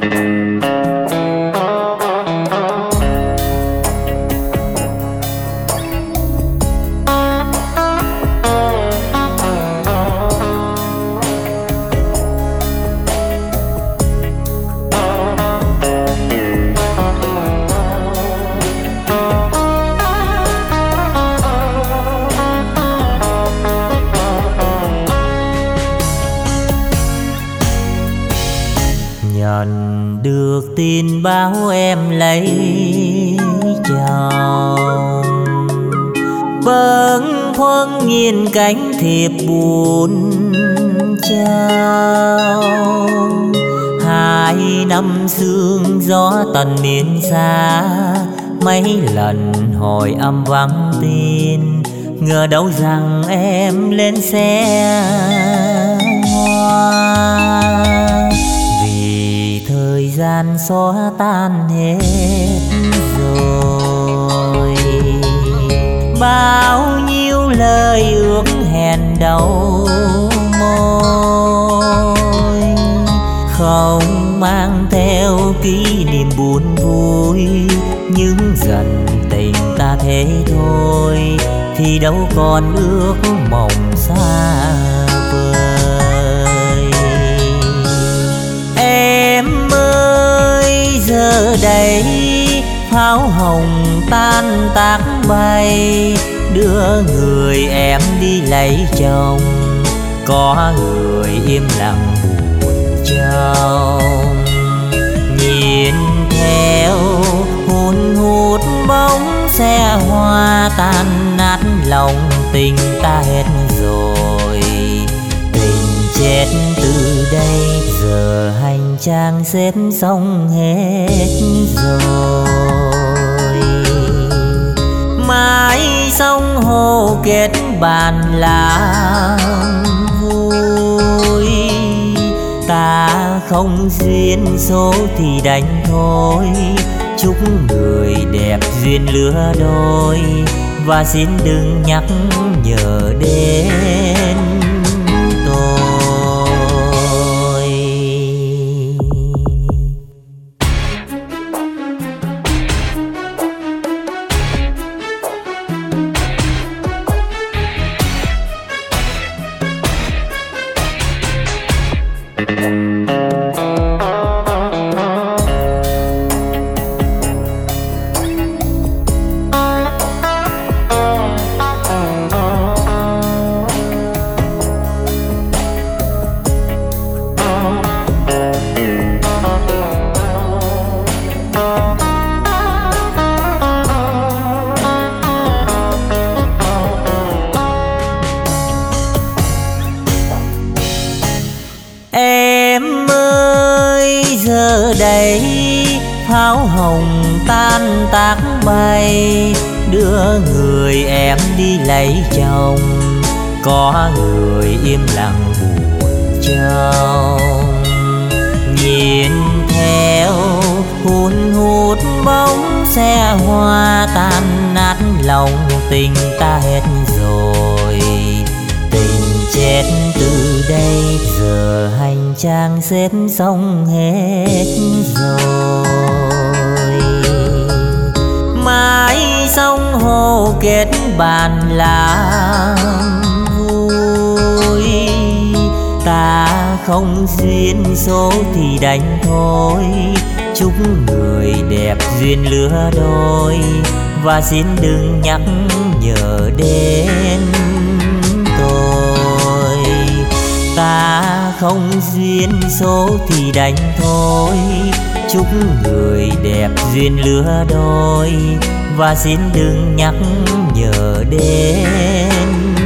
Musik tin báo em lấy chồng. Bâng khuâng nhìn cánh thiệp buồn trao. Hai năm sương gió tận miền xa, mấy lần hồi âm vắng tin. Ngờ đâu rằng em lên xe hoa. Thời xóa tan hết rồi. Bao nhiêu lời ước hẹn đầu môi không mang theo kỷ niệm buồn vui. Nhưng dần tình ta thế thôi, thì đâu còn ước mộng xa đây, pháo hồng tan tác bay, đưa người em đi lấy chồng, có người im lặng buồn trong nhìn theo, hôn hút bóng xe hoa tan nát, lòng tình ta hết hết từ đây. Giờ hành trang xếp xong hết rồi. Mãi sông hồ kết bàn làm vui. Ta không duyên số thì đành thôi. Chúc người đẹp duyên lứa đôi. Và xin đừng nhắc nhở đến Em pháo hồng tan tác bay đưa người em đi lấy chồng. Có người im lặng buồn trong nhìn theo hun hút bóng xe hoa tan nát, lòng tình ta hết rồi. Tình chết từ đây, giờ hành trang xếp xong hết rồi mãi sông hồ kết bàn làm vui ta không duyên số thì đánh thôi. Chúc người đẹp duyên lứa đôi, và xin đừng nhắc nhở đến. Không duyên số thì đành thôi. Chúc người đẹp duyên lứa đôi, và xin đừng nhắc nhở đến.